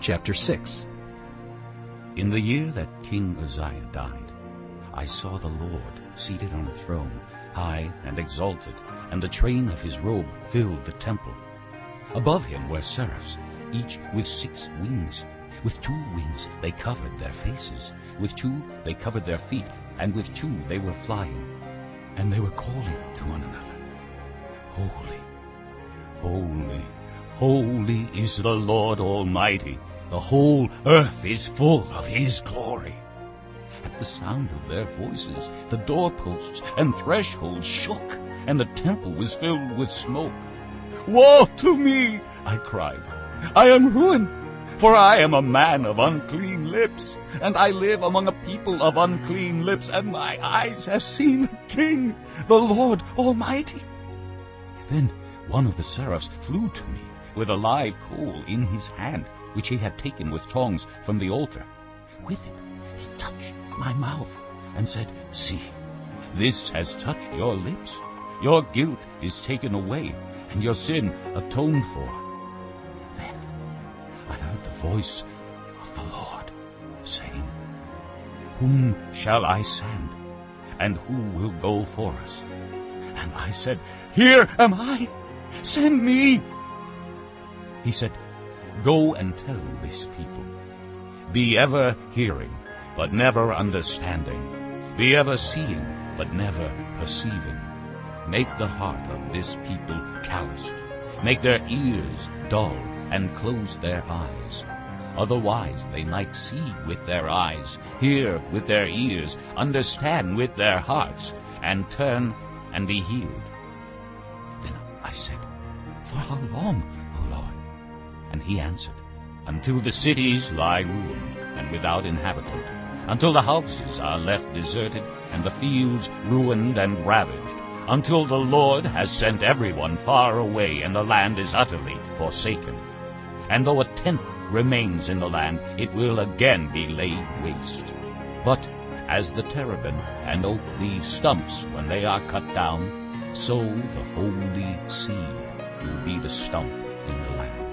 Chapter 6 In the year that King Uzziah died, I saw the Lord seated on a throne, high and exalted, and the train of his robe filled the temple. Above him were seraphs, each with six wings. With two wings they covered their faces, with two they covered their feet, and with two they were flying. And they were calling to one another, Holy, holy, holy is the Lord Almighty. The whole earth is full of his glory. At the sound of their voices, the doorposts and thresholds shook, and the temple was filled with smoke. Woe to me, I cried. I am ruined, for I am a man of unclean lips, and I live among a people of unclean lips, and my eyes have seen the King, the Lord Almighty. Then one of the seraphs flew to me with a live coal in his hand, which he had taken with tongs from the altar. With it he touched my mouth and said, See, this has touched your lips. Your guilt is taken away, and your sin atoned for. Then I heard the voice of the Lord saying, Whom shall I send, and who will go for us? And I said, Here am I, send me. He said, Go and tell this people, Be ever hearing, but never understanding. Be ever seeing, but never perceiving. Make the heart of this people calloused. Make their ears dull, and close their eyes. Otherwise they might see with their eyes, hear with their ears, understand with their hearts, and turn and be healed. Then I said, For how long, O Lord? And he answered, Until the cities lie ruined and without inhabitant, until the houses are left deserted, and the fields ruined and ravaged, until the Lord has sent everyone far away, and the land is utterly forsaken. And though a tenth remains in the land, it will again be laid waste. But as the terebinth and oak leave stumps when they are cut down, so the holy seed will be the stump in the land.